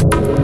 you